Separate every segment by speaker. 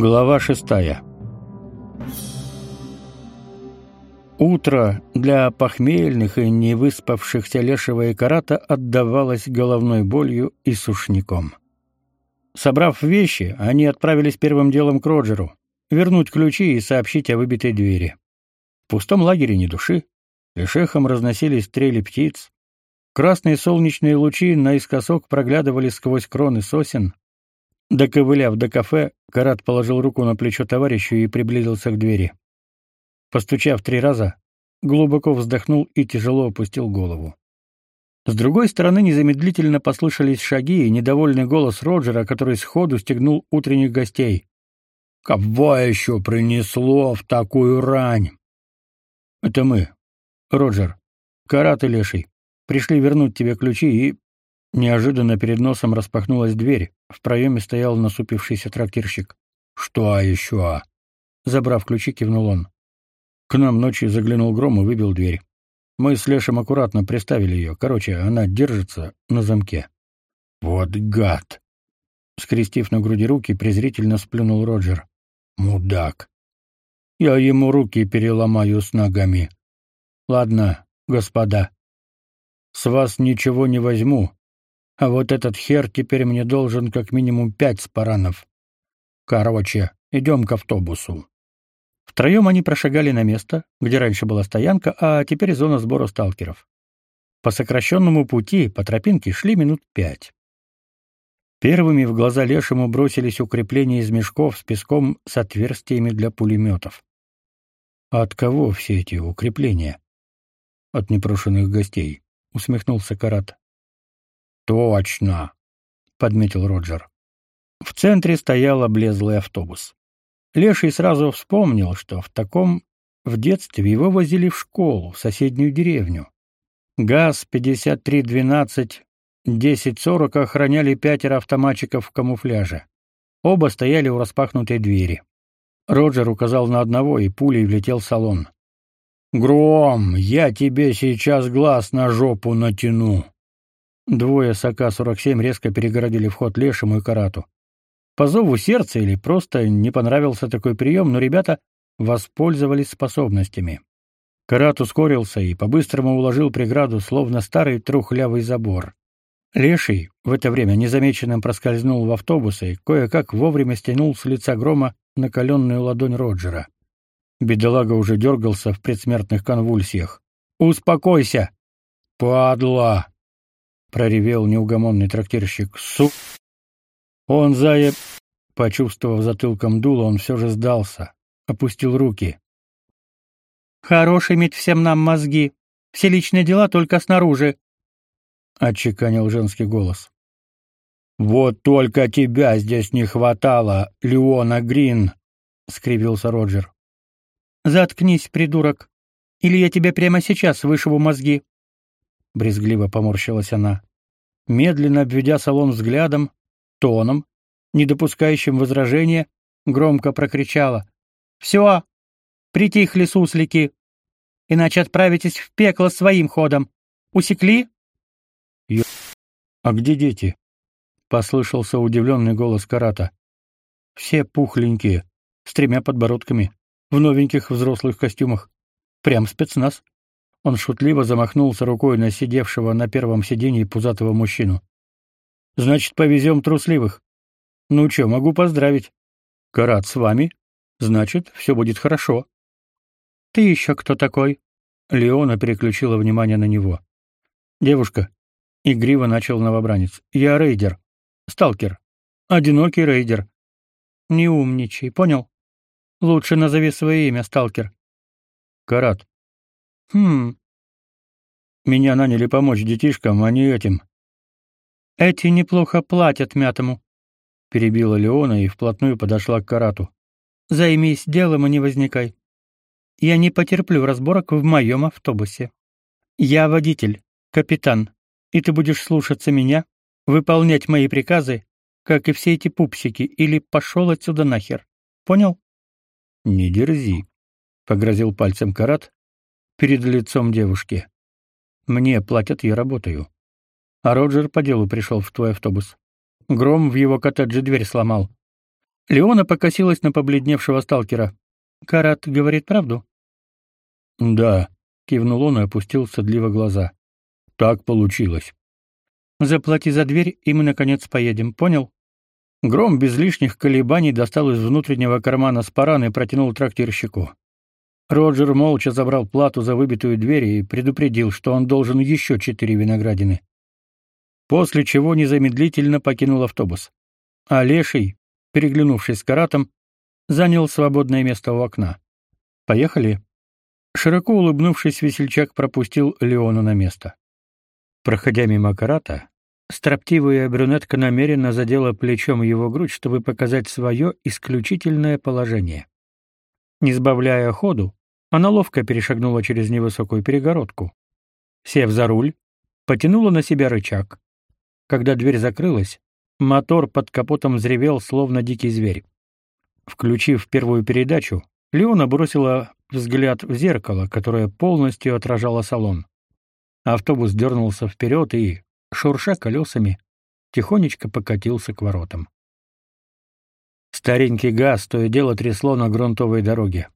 Speaker 1: Глава шестая. Утро для похмельных и невыспавшихся Лешего и Карата отдавалось головной болью и сушняком. Собрав вещи, они отправились первым делом к Роджеру, вернуть ключи и сообщить о выбитой двери. В пустом лагере ни души, лишь эхом разносились трели птиц. Красные солнечные лучи наискосок проглядывали сквозь кроны сосен, Доковыляв до кафе, Карат положил руку на плечо товарищу и приблизился к двери. Постучав три раза, глубоко вздохнул и тяжело опустил голову. С другой стороны незамедлительно послышались шаги и недовольный голос Роджера, который сходу стегнул утренних гостей. «Кого еще принесло в такую рань?» «Это мы, Роджер, Карат и Леший. Пришли вернуть тебе ключи и Неожиданно перед носом распахнулась дверь. В проеме стоял насупившийся трактирщик. «Что еще?» Забрав ключи, кивнул он. К нам ночью заглянул гром и выбил дверь. Мы с Лешем аккуратно приставили ее. Короче, она держится на замке. «Вот гад!» Скрестив на груди руки, презрительно сплюнул Роджер. «Мудак! Я ему руки переломаю с ногами. Ладно, господа, с вас ничего не возьму, а вот этот хер теперь мне должен как минимум пять спаранов. Короче, идем к автобусу. Втроем они прошагали на место, где раньше была стоянка, а теперь зона сбора сталкеров. По сокращенному пути по тропинке шли минут пять. Первыми в глаза Лешему бросились укрепления из мешков с песком с отверстиями для пулеметов. От кого все эти укрепления? От непрошенных гостей, усмехнулся Карат. Точно, подметил Роджер. В центре стоял облезлый автобус. Леший сразу вспомнил, что в таком в детстве его возили в школу, в соседнюю деревню. ГАЗ-5312 1040 охраняли пятеро автоматчиков в камуфляже. Оба стояли у распахнутой двери. Роджер указал на одного, и пулей влетел в салон. «Гром, я тебе сейчас глаз на жопу натяну!» Двое с АК-47 резко перегородили вход Лешему и Карату. По зову сердца или просто не понравился такой прием, но ребята воспользовались способностями. Карат ускорился и по-быстрому уложил преграду, словно старый трухлявый забор. Леший в это время незамеченным проскользнул в автобус и кое-как вовремя стянул с лица грома накаленную ладонь Роджера. Бедолага уже дергался в предсмертных конвульсиях. «Успокойся!» «Падла!» Проревел неугомонный трактирщик. Су. Он зая, почувствовав затылком дуло, он все же сдался, опустил руки. Хорош иметь всем нам мозги. Все личные дела только снаружи, отчеканил женский голос. Вот только тебя здесь не хватало, Леона Грин, скривился Роджер. Заткнись, придурок, или я тебе прямо сейчас вышибу мозги брезгливо поморщилась она. Медленно обведя салон взглядом, тоном, не допускающим возражения, громко прокричала: «Все! Притихли суслики, иначе отправитесь в пекло своим ходом. Усекли?" Ё... А где дети? послышался удивленный голос Карата. Все пухленькие, с тремя подбородками, в новеньких взрослых костюмах. Прям спецназ. Он шутливо замахнулся рукой на сидевшего на первом сиденье пузатого мужчину. Значит, повезем трусливых. Ну что, могу поздравить. Карат с вами. Значит, все будет хорошо. Ты еще кто такой? Леона переключила внимание на него. Девушка. Игриво начал новобранец. Я рейдер. Сталкер. Одинокий рейдер. Не умничай, понял? Лучше назови свое имя, сталкер. Карат. Хм. Меня наняли помочь детишкам, а не этим. Эти неплохо платят мятому, перебила Леона и вплотную подошла к Карату. Займись делом и не возникай. Я не потерплю разборок в моем автобусе. Я водитель, капитан, и ты будешь слушаться меня, выполнять мои приказы, как и все эти пупсики, или пошел отсюда нахер. Понял? Не дерзи, погрозил пальцем Карат, перед лицом девушки. Мне платят, я работаю. А Роджер по делу пришел в твой автобус. Гром в его коттедже дверь сломал. Леона покосилась на побледневшего сталкера. Карат говорит правду?
Speaker 2: Да, кивнул он и опустил садливо глаза. Так получилось.
Speaker 1: Заплати за дверь, и мы наконец поедем, понял? Гром без лишних колебаний достал из внутреннего кармана спаран и протянул трактирщику. Роджер молча забрал плату за выбитую дверь и предупредил, что он должен еще четыре виноградины. После чего незамедлительно покинул автобус. А Леший, переглянувшись с Каратом, занял свободное место у окна. Поехали. Широко улыбнувшись, весельчак пропустил Леона на место. Проходя мимо Карата, строптивая брюнетка намеренно задела плечом его грудь, чтобы показать свое исключительное положение. Не сбавляя ходу, она ловко перешагнула через невысокую перегородку. Сев за руль, потянула на себя рычаг. Когда дверь закрылась, мотор под капотом взревел, словно дикий зверь. Включив первую передачу, Леона бросила взгляд в зеркало, которое полностью отражало салон. Автобус дернулся вперед и, шурша колесами, тихонечко покатился к воротам. Старенький газ то и дело трясло на грунтовой дороге.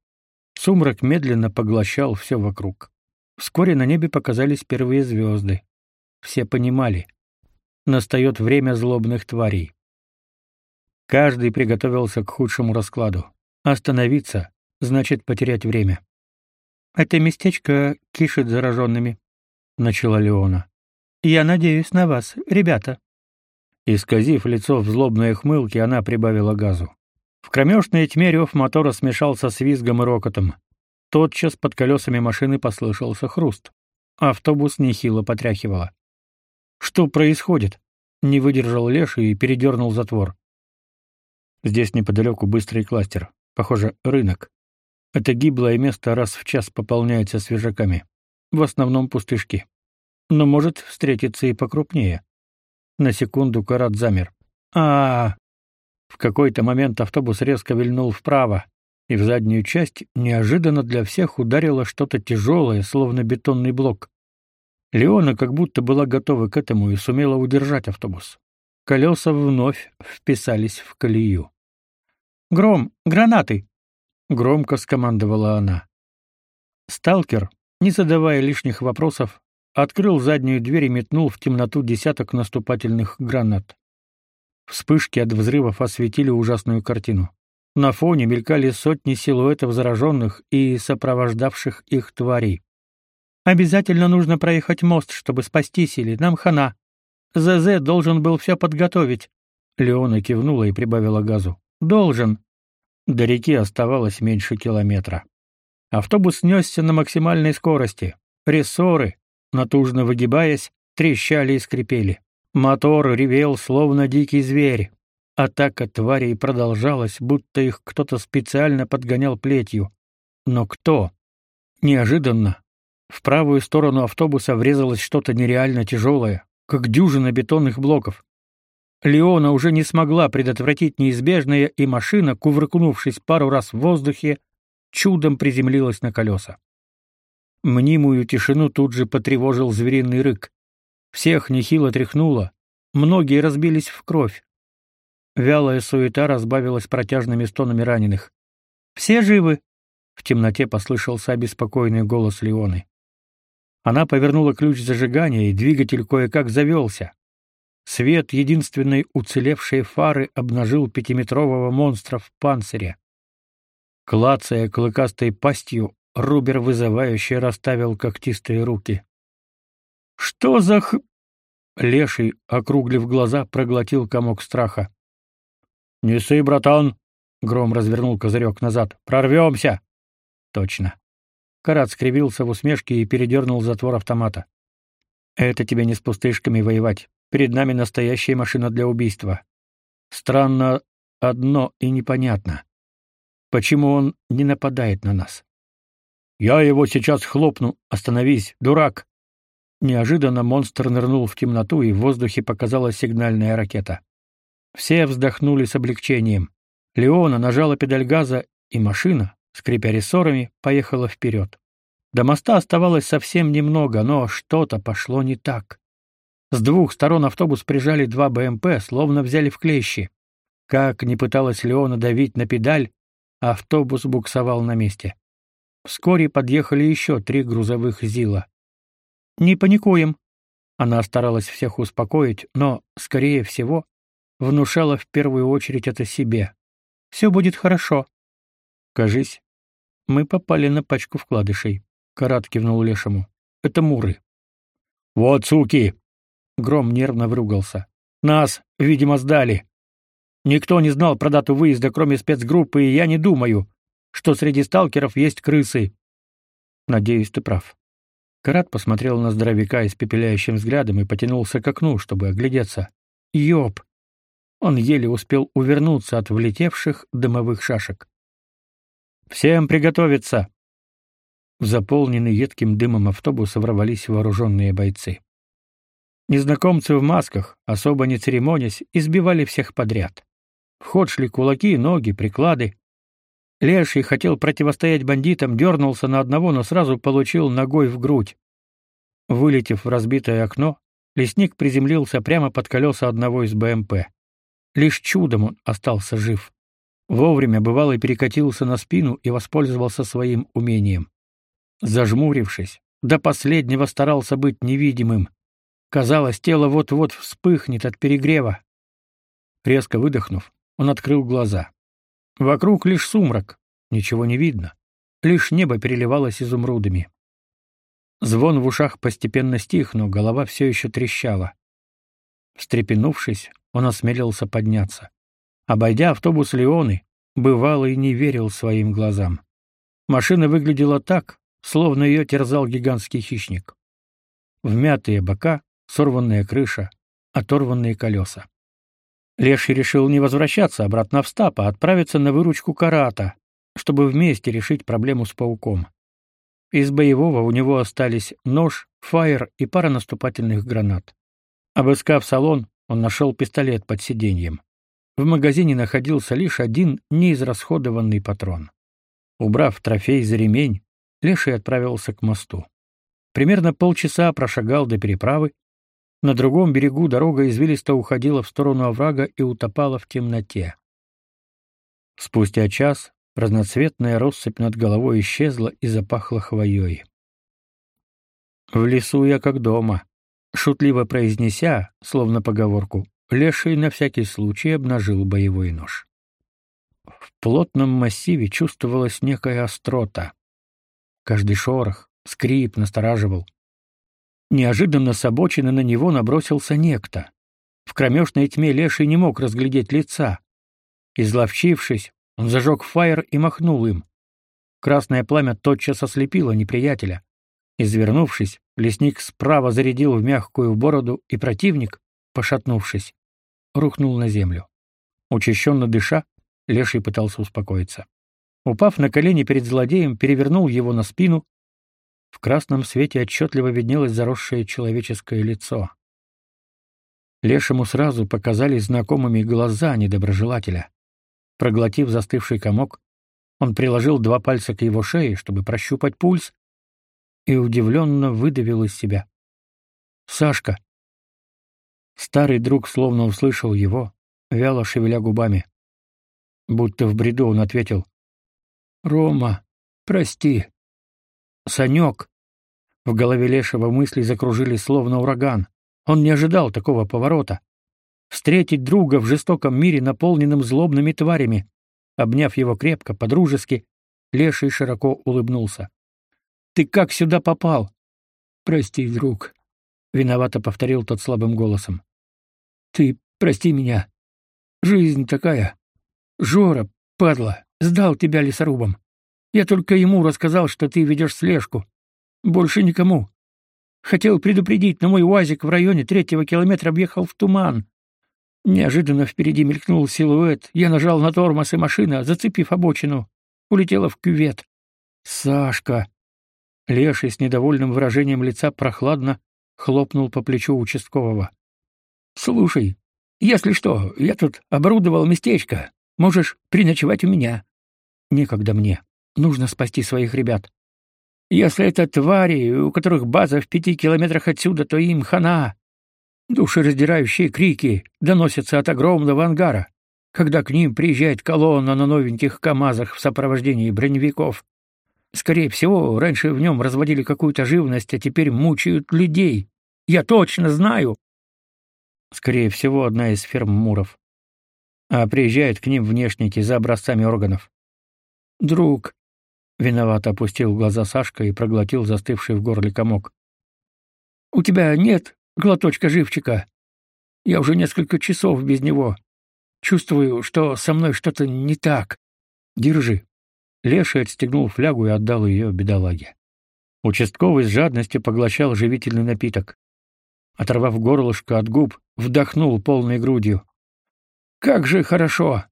Speaker 1: Сумрак медленно поглощал все вокруг. Вскоре на небе показались первые звезды. Все понимали. Настает время злобных тварей. Каждый приготовился к худшему раскладу. Остановиться значит потерять время. Это местечко кишит зараженными», — начала Леона. Я надеюсь на вас, ребята. Исказив лицо в злобной ухмылке, она прибавила газу. В кромешной тьме рев мотора смешался с визгом и рокотом. Тотчас под колесами машины послышался хруст. Автобус нехило потряхивало. Что происходит? Не выдержал Леша и передернул затвор. Здесь неподалеку быстрый кластер. Похоже, рынок. Это гиблое место раз в час пополняется свежаками. В основном пустышки. Но может встретиться и покрупнее. На секунду Карат замер. А, -а, а В какой-то момент автобус резко вильнул вправо, и в заднюю часть неожиданно для всех ударило что-то тяжелое, словно бетонный блок. Леона как будто была готова к этому и сумела удержать автобус. Колеса вновь вписались в колею. Гром, гранаты, громко скомандовала она. Сталкер, не задавая лишних вопросов, открыл заднюю дверь и метнул в темноту десяток наступательных гранат. Вспышки от взрывов осветили ужасную картину. На фоне мелькали сотни силуэтов зараженных и сопровождавших их тварей. Обязательно нужно проехать мост, чтобы спастись, или нам хана. ЗЗ должен был все подготовить. Леона кивнула и прибавила газу. Должен. До реки оставалось меньше километра. Автобус несся на максимальной скорости. Рессоры, натужно выгибаясь, трещали и скрипели. Мотор ревел, словно дикий зверь. Атака тварей продолжалась, будто их кто-то специально подгонял плетью. Но кто? Неожиданно в правую сторону автобуса врезалось что-то нереально тяжелое, как дюжина бетонных блоков. Леона уже не смогла предотвратить неизбежное, и машина, кувыркнувшись пару раз в воздухе, чудом приземлилась на колеса. Мнимую тишину тут же потревожил звериный рык. Всех нехило тряхнуло, многие разбились в кровь. Вялая суета разбавилась протяжными стонами раненых. «Все живы?» — в темноте послышался обеспокоенный голос Леоны. Она повернула ключ зажигания, и двигатель кое-как завелся. Свет единственной уцелевшей фары обнажил пятиметрового монстра в панцире. Клацая клыкастой пастью, Рубер вызывающе расставил когтистые руки. «Что за х...» Леший, округлив глаза, проглотил комок страха. «Не ссы, братан!» — Гром развернул козырек назад. «Прорвемся!» «Точно». Карат скривился в усмешке и передернул затвор автомата. «Это тебе не с пустышками воевать. Перед нами настоящая машина для убийства. Странно одно и непонятно. Почему он не нападает на нас? Я его сейчас хлопну. Остановись, дурак. Неожиданно монстр нырнул в темноту, и в воздухе показалась сигнальная ракета. Все вздохнули с облегчением. Леона нажала педаль газа, и машина, скрипя рессорами, поехала вперед. До моста оставалось совсем немного, но что-то пошло не так. С двух сторон автобус прижали два БМП, словно взяли в клещи. Как ни пыталась Леона давить на педаль, автобус буксовал на месте. Вскоре подъехали еще три грузовых ЗИЛа. «Не паникуем». Она старалась всех успокоить, но, скорее всего, внушала в первую очередь это себе. «Все будет хорошо». «Кажись, мы попали на пачку вкладышей», — Карат кивнул Лешему. «Это муры». «Вот суки!» — Гром нервно выругался. «Нас, видимо, сдали. Никто не знал про дату выезда, кроме спецгруппы, и я не думаю, что среди сталкеров есть крысы. Надеюсь, ты прав. Карат посмотрел на здоровяка испепеляющим взглядом и потянулся к окну, чтобы оглядеться. Ёб! Он еле успел увернуться от влетевших дымовых шашек. «Всем приготовиться!» В заполненный едким дымом автобус ворвались вооруженные бойцы. Незнакомцы в масках, особо не церемонясь, избивали всех подряд. В ход шли кулаки, ноги, приклады. Леший хотел противостоять бандитам, дернулся на одного, но сразу получил ногой в грудь. Вылетев в разбитое окно, лесник приземлился прямо под колеса одного из БМП. Лишь чудом он остался жив. Вовремя бывалый перекатился на спину и воспользовался своим умением. Зажмурившись, до последнего старался быть невидимым. Казалось, тело вот-вот вспыхнет от перегрева. Резко выдохнув, он открыл глаза. Вокруг лишь сумрак, ничего не видно. Лишь небо переливалось изумрудами. Звон в ушах постепенно стих, но голова все еще трещала. Встрепенувшись, он осмелился подняться. Обойдя автобус Леоны, бывало и не верил своим глазам. Машина выглядела так, словно ее терзал гигантский хищник. Вмятые бока, сорванная крыша, оторванные колеса. Леший решил не возвращаться обратно в стап, а отправиться на выручку Карата, чтобы вместе решить проблему с пауком. Из боевого у него остались нож, фаер и пара наступательных гранат. Обыскав салон, он нашел пистолет под сиденьем. В магазине находился лишь один неизрасходованный патрон. Убрав трофей за ремень, Леший отправился к мосту. Примерно полчаса прошагал до переправы, на другом берегу дорога извилисто уходила в сторону оврага и утопала в темноте. Спустя час разноцветная россыпь над головой исчезла и запахла хвоей. «В лесу я как дома», — шутливо произнеся, словно поговорку, Леший на всякий случай обнажил боевой нож. В плотном массиве чувствовалась некая острота. Каждый шорох, скрип настораживал. Неожиданно с обочины на него набросился некто. В кромешной тьме леший не мог разглядеть лица. Изловчившись, он зажег фаер и махнул им. Красное пламя тотчас ослепило неприятеля. Извернувшись, лесник справа зарядил в мягкую бороду, и противник, пошатнувшись, рухнул на землю. Учащенно дыша, леший пытался успокоиться. Упав на колени перед злодеем, перевернул его на спину в красном свете отчетливо виднелось заросшее человеческое лицо. Лешему сразу показались знакомыми глаза недоброжелателя. Проглотив застывший комок, он приложил два пальца к его шее, чтобы прощупать пульс, и удивленно выдавил из себя. «Сашка!» Старый друг словно услышал его, вяло шевеля губами. Будто в бреду он ответил. «Рома, прости, Санек. В голове Лешего мысли закружились словно ураган. Он не ожидал такого поворота. Встретить друга в жестоком мире, наполненном злобными тварями. Обняв его крепко, по-дружески, Леший широко улыбнулся. «Ты как сюда попал?» «Прости, друг», — виновато повторил тот слабым голосом. «Ты прости меня. Жизнь такая. Жора, падла, сдал тебя лесорубам. Я только ему рассказал, что ты ведешь слежку. Больше никому. Хотел предупредить, но мой УАЗик в районе третьего километра объехал в туман. Неожиданно впереди мелькнул силуэт. Я нажал на тормоз, и машина, зацепив обочину, улетела в кювет. «Сашка!» Леший с недовольным выражением лица прохладно хлопнул по плечу участкового. «Слушай, если что, я тут оборудовал местечко. Можешь приночевать у меня». «Некогда мне. Нужно спасти своих ребят. Если это твари, у которых база в пяти километрах отсюда, то им хана. Душераздирающие крики доносятся от огромного ангара. когда к ним приезжает колонна на новеньких КАМАЗах в сопровождении броневиков. Скорее всего, раньше в нем разводили какую-то живность, а теперь мучают людей. Я точно знаю. Скорее всего, одна из ферм Муров. А приезжают к ним внешники за образцами органов. Друг, виновато опустил глаза Сашка и проглотил застывший в горле комок. У тебя нет глоточка живчика. Я уже несколько часов без него. Чувствую, что со мной что-то не так. Держи. Леший отстегнул флягу и отдал ее бедолаге. Участковый с жадностью поглощал живительный напиток. Оторвав горлышко от губ, вдохнул полной грудью. «Как же хорошо!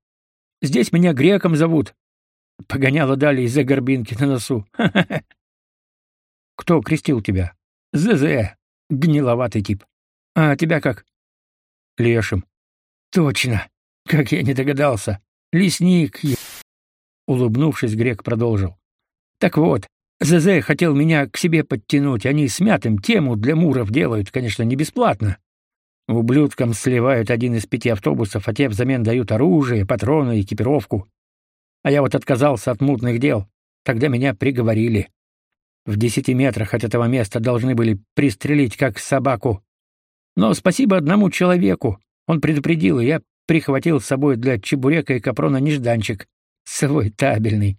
Speaker 1: Здесь меня греком зовут!» Погоняло дали из-за горбинки на носу. «Кто крестил тебя?» «ЗЗ. Гниловатый тип. А тебя как?» «Лешим». «Точно! Как я не догадался! Лесник!» Улыбнувшись, грек продолжил. Так вот, ЗЗ хотел меня к себе подтянуть, они с мятым тему для муров делают, конечно, не бесплатно. Ублюдкам сливают один из пяти автобусов, а те взамен дают оружие, патроны, экипировку. А я вот отказался от мутных дел. Тогда меня приговорили. В десяти метрах от этого места должны были пристрелить как собаку. Но спасибо одному человеку. Он предупредил, и я прихватил с собой для чебурека и капрона нежданчик. Свой табельный.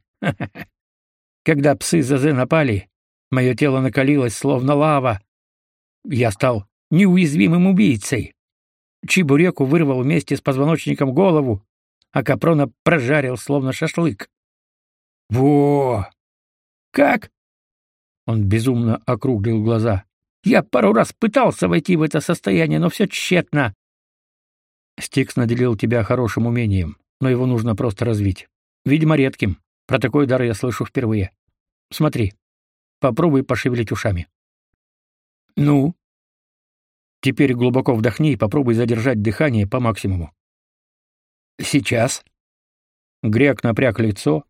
Speaker 1: Когда псы Зазы напали, мое тело накалилось, словно лава. Я стал неуязвимым убийцей. Чебуреку вырвал вместе с позвоночником голову, а капрона прожарил, словно шашлык. Во! Как? Он безумно округлил глаза. Я пару раз пытался войти в это состояние, но все тщетно. Стикс наделил тебя хорошим умением, но его нужно просто развить. Видимо, редким. Про такой дар я слышу впервые. Смотри. Попробуй пошевелить ушами. Ну. Теперь глубоко вдохни и попробуй задержать дыхание по максимуму. Сейчас. Грек напряг лицо,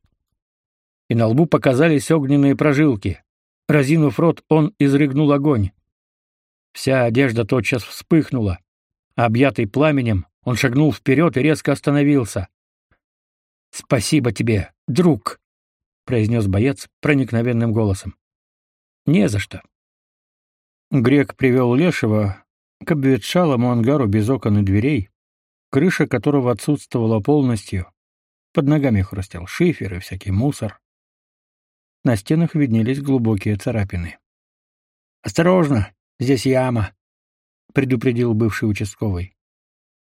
Speaker 1: и на лбу показались огненные прожилки. Разинув рот, он изрыгнул огонь. Вся одежда тотчас вспыхнула. Объятый пламенем, он шагнул вперед и резко остановился. Спасибо тебе, друг, произнес боец проникновенным голосом. Не за что. Грек привел Лешего к обветшалому ангару без окон и дверей, крыша которого отсутствовала полностью. Под ногами хрустел шифер и всякий мусор. На стенах виднелись глубокие царапины. Осторожно, здесь яма, предупредил бывший участковый.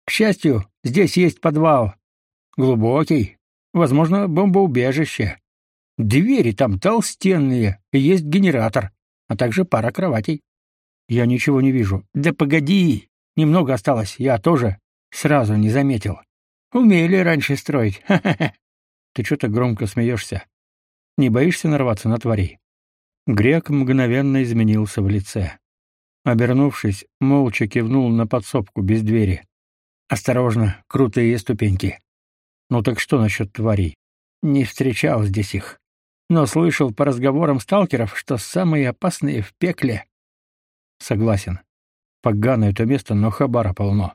Speaker 1: К счастью, здесь есть подвал. Глубокий, Возможно, бомбоубежище. Двери там толстенные, и есть генератор, а также пара кроватей. Я ничего не вижу. Да погоди, немного осталось, я тоже сразу не заметил. Умели раньше строить. Ха-ха-ха. Ты что-то громко смеешься. Не боишься нарваться на тварей? Грек мгновенно изменился в лице. Обернувшись, молча кивнул на подсобку без двери. Осторожно, крутые ступеньки. Ну так что насчет тварей? Не встречал здесь их, но слышал по разговорам сталкеров, что самые опасные в пекле. Согласен. Поганое это место, но хабара полно.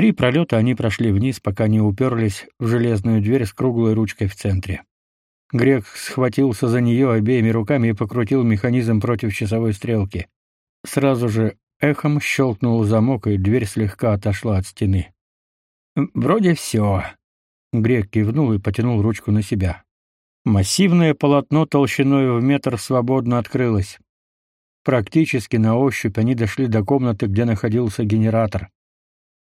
Speaker 1: Три пролета они прошли вниз, пока не уперлись в железную дверь с круглой ручкой в центре. Грек схватился за нее обеими руками и покрутил механизм против часовой стрелки. Сразу же эхом щелкнул замок, и дверь слегка отошла от стены. «Вроде все», Грек кивнул и потянул ручку на себя. Массивное полотно толщиной в метр свободно открылось. Практически на ощупь они дошли до комнаты, где находился генератор.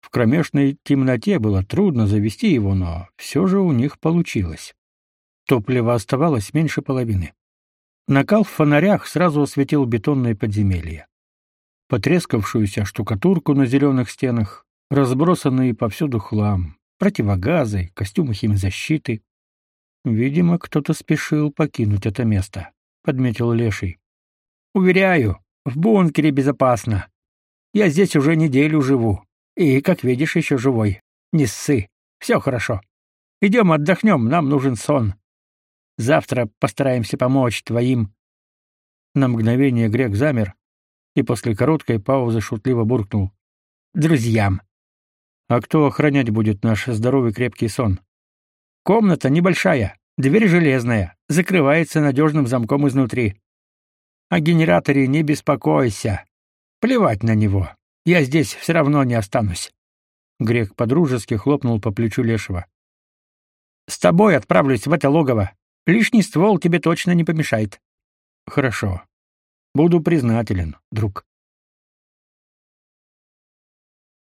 Speaker 1: В кромешной темноте было трудно завести его, но все же у них получилось. Топлива оставалось меньше половины. Накал в фонарях сразу осветил бетонное подземелье. Потрескавшуюся штукатурку на зеленых стенах, разбросанный повсюду хлам, противогазы, костюмы химзащиты. Видимо, кто-то спешил покинуть это место, подметил Леший. Уверяю, в бункере безопасно. Я здесь уже неделю живу. И, как видишь, еще живой. Не ссы. Все хорошо. Идем отдохнем, нам нужен сон. Завтра постараемся помочь твоим. На мгновение Грек замер и после короткой паузы шутливо буркнул: "Друзьям". А кто охранять будет наш здоровый крепкий сон?
Speaker 2: Комната небольшая, дверь железная, закрывается надежным замком изнутри. О генераторе не беспокойся. Плевать на него. Я здесь все равно не останусь.
Speaker 1: Грек подружески хлопнул по плечу Лешего.
Speaker 2: С тобой отправлюсь в это логово. Лишний ствол тебе точно не помешает.
Speaker 1: Хорошо. Буду признателен, друг.